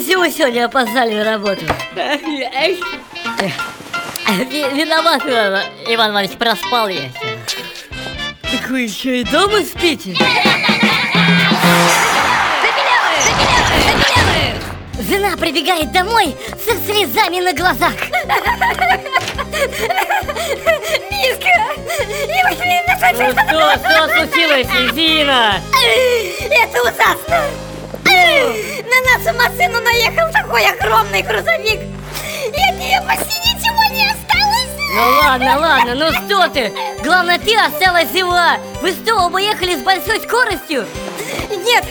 сегодня опоздали на работу. Ви- Виноват, Иван Иван Иванович, проспал я. Так вы еще и дома спите? Жена прибегает домой со слезами на глазах. Мишка! Ну что, что случилось, Зина? Это ужасно! На нашу машину наехал такой огромный грузовик! И от нее почти ничего не осталось! Ну ладно, ладно, ну что ты? Главное, ты осталась жива. Вы что, оба ехали с большой скоростью? Нет,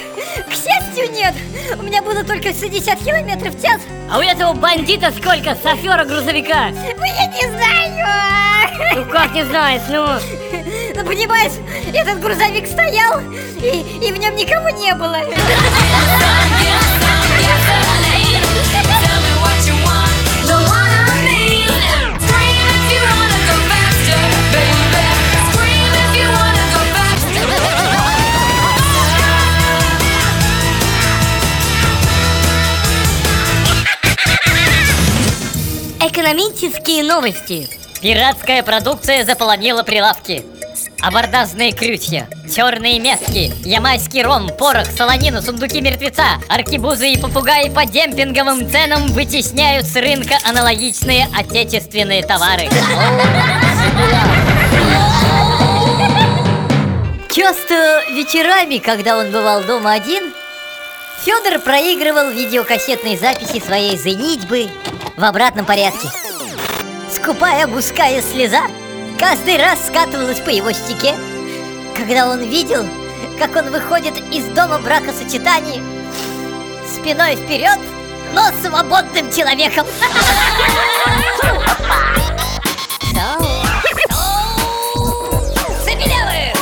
к счастью, нет! У меня было только 60 километров в час! А у этого бандита сколько? Шофера грузовика? Ну, я не знаю! Ну как не знаешь, ну... Ну, понимаешь, этот грузовик стоял, и, и в нем никого не было. Экономические новости. Пиратская продукция заполонила прилавки. Абордажные крючья, черные метки, ямайский ром, порох, солонину, сундуки мертвеца, аркибузы и попугаи по демпинговым ценам вытесняют с рынка аналогичные отечественные товары. Часто вечерами, когда он бывал дома один, Федор проигрывал видеокассетные записи своей «Зенитьбы» в обратном порядке. Скупая гуская слеза каждый раз скатывалась по его стеке, когда он видел, как он выходит из дома бракосочетания спиной вперед, но свободным человеком. Забелевы!